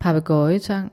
papegøjetang.